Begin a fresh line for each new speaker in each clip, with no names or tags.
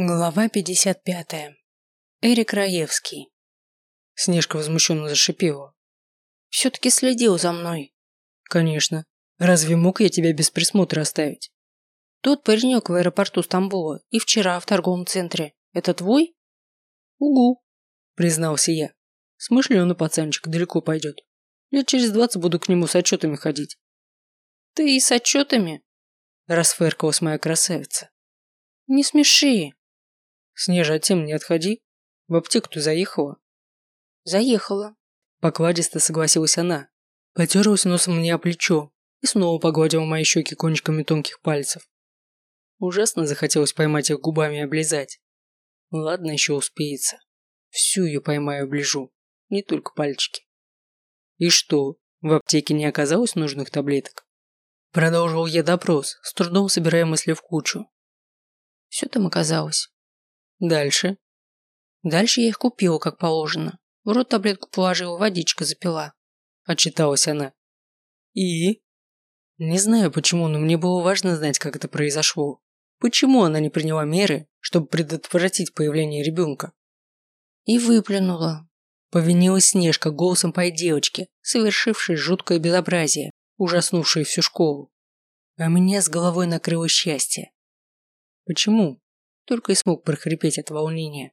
Глава 55. Эрик Раевский.
Снежка возмущенно зашипела.
«Все-таки следил за мной».
«Конечно. Разве мог я тебя без присмотра оставить?»
«Тот паренек в аэропорту Стамбула и вчера в торговом центре. Это твой?»
«Угу», признался я. Смышленый пацанчик далеко пойдет. Я через двадцать буду к нему с отчетами ходить.
«Ты и с отчетами?»
Расфыркалась моя красавица.
«Не смеши».
Снежа, от тем не отходи. В аптеку ты заехала?
Заехала.
Покладисто согласилась она. Потерлась носом мне о плечо и снова погладила мои щеки кончиками тонких пальцев. Ужасно захотелось поймать их губами и облизать. Ладно, еще успеется. Всю ее поймаю и оближу, не только пальчики. И что, в аптеке не оказалось нужных таблеток? Продолжил я допрос, с трудом собирая мысли в кучу.
Все там оказалось.
Дальше.
Дальше я их купила, как положено. В рот таблетку положила, водичка запила.
Отчиталась она. И? Не знаю почему, но мне было важно знать, как это произошло. Почему она не приняла меры, чтобы предотвратить появление ребенка?
И выплюнула.
Повинилась Снежка голосом пой девочки, совершившей жуткое безобразие, ужаснувшее всю школу. А меня с головой накрыло счастье. Почему? Только и смог прохрипеть от волнения.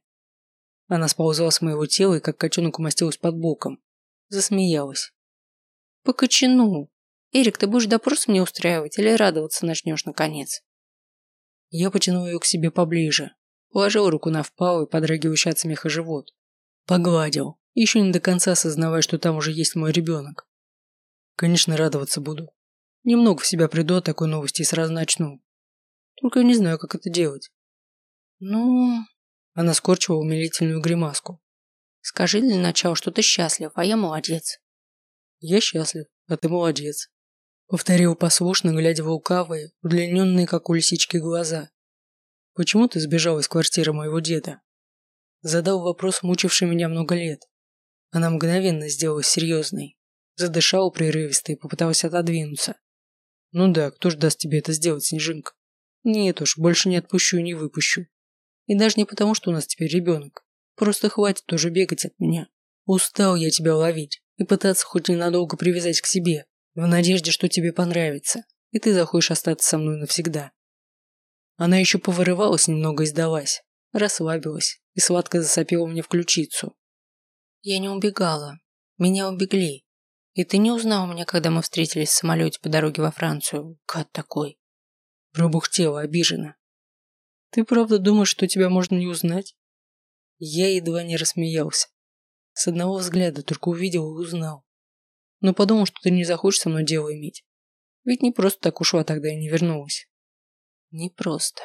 Она сползла с моего тела и как котенок умостилась под боком. Засмеялась.
«По кочану. Эрик, ты будешь допрос мне устраивать или радоваться начнешь наконец?»
Я потянул ее к себе поближе, положил руку на впалый, подрагивающий от смеха живот. Погладил, еще не до конца осознавая, что там уже есть мой ребенок. Конечно, радоваться буду. Немного в себя приду от такой новости и сразу начну. Только я не знаю, как это делать.
«Ну...»
Она скорчила умилительную гримаску.
«Скажи для начала, что ты счастлив, а я молодец».
«Я счастлив, а ты молодец», — повторил послушно, глядя в лукавые, удлиненные, как у лисички, глаза. «Почему ты сбежал из квартиры моего деда?» Задал вопрос, мучивший меня много лет. Она мгновенно сделалась серьезной. Задышала прерывисто и попыталась отодвинуться. «Ну да, кто ж даст тебе это сделать, Снежинка? Нет уж, больше не отпущу и не выпущу. И даже не потому, что у нас теперь ребенок. Просто хватит уже бегать от меня. Устал я тебя ловить и пытаться хоть ненадолго привязать к себе, в надежде, что тебе понравится, и ты захочешь остаться со мной навсегда. Она еще повырывалась немного и сдалась, расслабилась и сладко засопела мне в ключицу.
Я не убегала. Меня убегли. И ты не узнал меня, когда мы встретились в самолете по дороге во Францию. Гад такой.
Пробухтела обиженно. Ты правда думаешь, что тебя можно не узнать? Я едва не рассмеялся. С одного взгляда только увидел и узнал. Но подумал, что ты не захочешь со мной дело иметь. Ведь не просто так ушла тогда и не вернулась.
Не просто.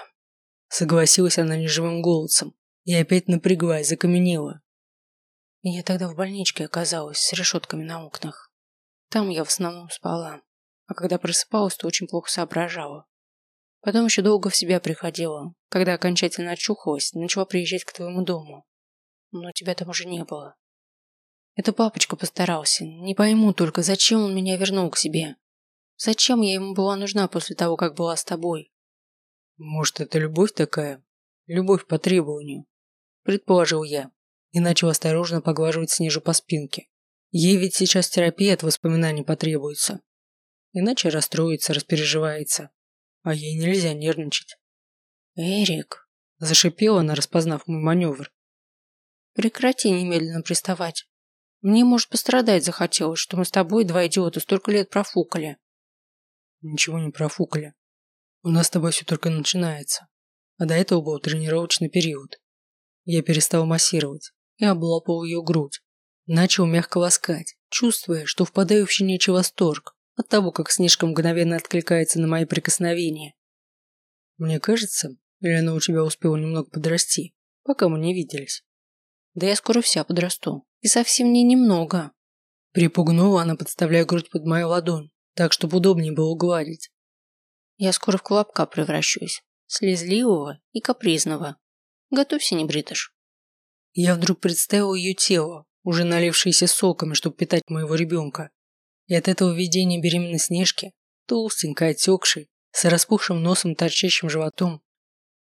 Согласилась она неживым голосом и опять напряглась, закаменела.
Я тогда в больничке оказалась с решетками на окнах. Там я в основном спала, а когда просыпалась, то очень плохо соображала. Потом еще долго в себя приходила. Когда окончательно очухалась, начала приезжать к твоему дому. Но тебя там уже не было. Это папочка постарался. Не пойму только, зачем он меня вернул к себе. Зачем я ему была нужна после того, как была с тобой?
Может, это любовь такая? Любовь по требованию. Предположил я. И начал осторожно поглаживать Снежу по спинке. Ей ведь сейчас терапия от воспоминаний потребуется. Иначе расстроится, распереживается а ей нельзя нервничать.
«Эрик!»
– зашипела она, распознав мой маневр.
«Прекрати немедленно приставать. Мне, может, пострадать захотелось, что мы с тобой, два идиота, столько лет профукали».
«Ничего не профукали. У нас с тобой все только начинается. А до этого был тренировочный период. Я перестал массировать и облапал ее грудь. Начал мягко ласкать, чувствуя, что впадаю в щенячий восторг от того, как Снежка мгновенно откликается на мои прикосновения. Мне кажется, или она у тебя успела немного подрасти, пока мы не виделись.
Да я скоро вся подрасту. И совсем не немного.
Припугнула она, подставляя грудь под мою ладонь, так, чтобы удобнее было гладить.
Я скоро в колобка превращусь. Слезливого и капризного. Готовься, не бритыш.
Я вдруг представил ее тело, уже налившееся соками, чтобы питать моего ребенка. И от этого видения беременной Снежки, толстенькой, отекшей, с распухшим носом, торчащим животом,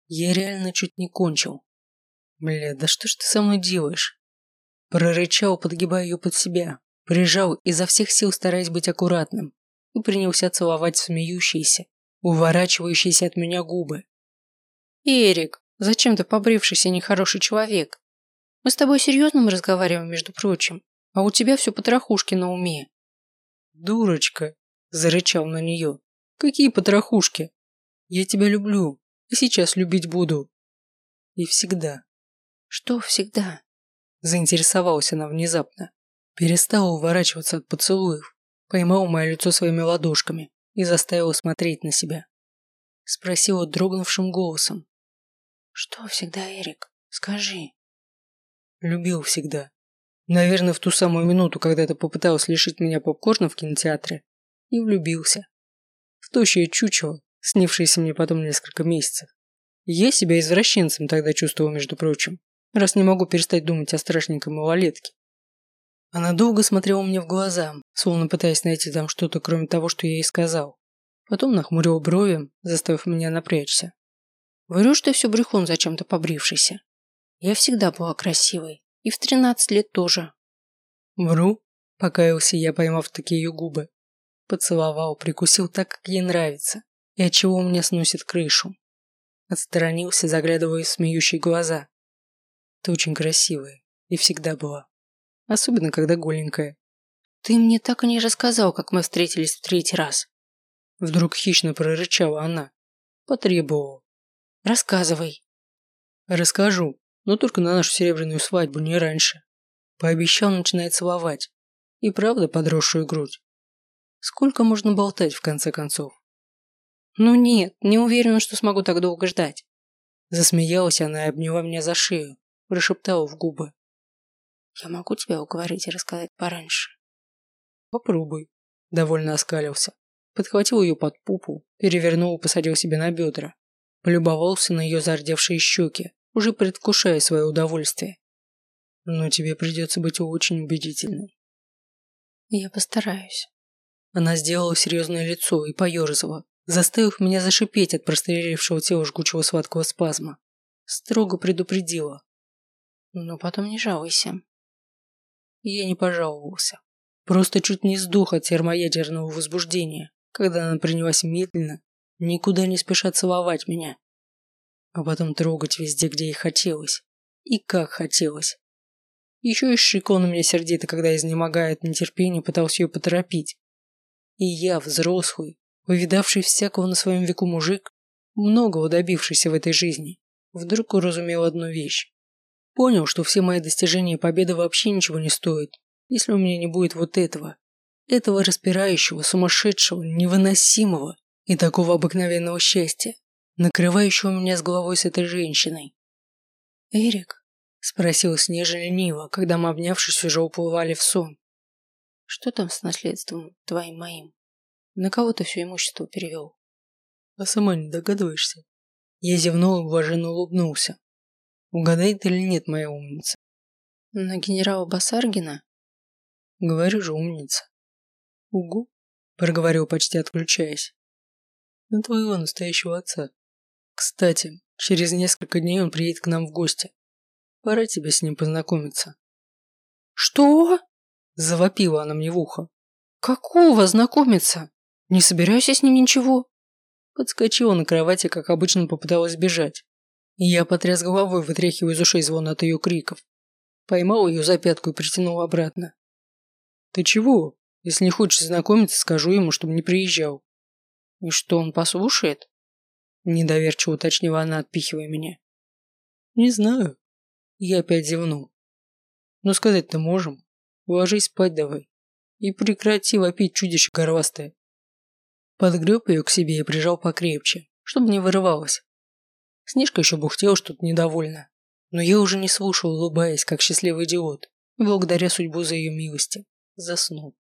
Я реально чуть не кончил. Бля, да что ж ты со мной делаешь? Прорычал, подгибая ее под себя, прижал, изо всех сил стараясь быть аккуратным, и принялся целовать смеющиеся, уворачивающиеся от меня губы.
«Эрик, зачем ты побрившийся нехороший человек? Мы с тобой серьезно разговариваем, между прочим, а у тебя все потрохушки на уме».
«Дурочка!» – зарычал на нее. «Какие потрохушки? Я тебя люблю, и сейчас любить буду. И всегда».
«Что всегда?»
Заинтересовалась она внезапно. Перестала уворачиваться от поцелуев, поймала мое лицо своими ладошками и заставила смотреть на себя. Спросила дрогнувшим голосом.
«Что всегда, Эрик? Скажи».
Любил всегда. Наверное, в ту самую минуту, когда ты попыталась лишить меня попкорна в кинотеатре, и влюбился. В тощее чучело, снившееся мне потом несколько месяцев. Я себя извращенцем тогда чувствовал, между прочим раз не могу перестать думать о страшненькой малолетке. Она долго смотрела мне в глаза, словно пытаясь найти там что-то, кроме того, что я ей сказал. Потом нахмурила брови, заставив меня напрячься.
Врешь ты все брехун зачем-то побрившийся. Я всегда была красивой. И в тринадцать лет тоже.
Вру, покаялся я, поймав такие ее губы. Поцеловал, прикусил так, как ей нравится, и от чего у меня сносит крышу. Отстранился, заглядывая в смеющие глаза. Ты очень красивая. И всегда была. Особенно, когда голенькая.
Ты мне так и не рассказал, как мы встретились в третий раз.
Вдруг хищно прорычала она. Потребовала.
Рассказывай.
Расскажу, но только на нашу серебряную свадьбу, не раньше. Пообещал начинать целовать. И правда подросшую грудь. Сколько можно болтать, в конце концов?
Ну нет, не уверена, что смогу так долго ждать.
Засмеялась она и обняла меня за шею прошептала в губы.
«Я могу тебя уговорить и рассказать пораньше?»
«Попробуй», – довольно оскалился. Подхватил ее под пупу, перевернул и посадил себе на бедра. Полюбовался на ее зардевшие щеки, уже предвкушая свое удовольствие. «Но тебе придется быть очень убедительной».
«Я постараюсь».
Она сделала серьезное лицо и поерзала, заставив меня зашипеть от прострелившего тела жгучего сладкого спазма. Строго предупредила.
Но потом не жалуйся.
Я не пожаловался. Просто чуть не сдох от термоядерного возбуждения, когда она принялась медленно, никуда не спеша целовать меня. А потом трогать везде, где ей хотелось. И как хотелось. Еще и шикал на меня сердито, когда, изнемогая от нетерпения, пытался ее поторопить. И я, взрослый, повидавший всякого на своем веку мужик, многого добившийся в этой жизни, вдруг уразумел одну вещь. Понял, что все мои достижения и победы вообще ничего не стоят, если у меня не будет вот этого. Этого распирающего, сумасшедшего, невыносимого и такого обыкновенного счастья, накрывающего меня с головой с этой женщиной.
«Эрик?»
– спросил Снежа лениво, когда мы, обнявшись, уже уплывали в сон.
«Что там с наследством твоим моим? На кого ты все имущество перевел?»
«А сама не догадываешься?» Я зевнул и блаженно улыбнулся. Угадает или нет моя умница?
На генерала Басаргина?
Говорю же, умница. Угу, проговорил почти отключаясь. На твоего настоящего отца. Кстати, через несколько дней он приедет к нам в гости. Пора тебе с ним познакомиться.
Что?
Завопила она мне в ухо.
Какого знакомиться? Не собираюсь я с ним ничего.
Подскочила на кровати, как обычно попыталась бежать. Я потряс головой, вытряхивая из ушей звон от ее криков. Поймал ее за пятку и притянул обратно. «Ты чего? Если не хочешь знакомиться, скажу ему, чтобы не приезжал».
«И что, он послушает?»
Недоверчиво уточнила она, отпихивая меня. «Не знаю». Я опять зевнул. «Но сказать-то можем. Ложись спать давай. И прекрати вопить чудище горластое». Подгреб ее к себе и прижал покрепче, чтобы не вырывалась. Снежка еще бухтела что-то недовольно. Но я уже не слушал, улыбаясь, как счастливый идиот, благодаря судьбу за ее милости. Заснул.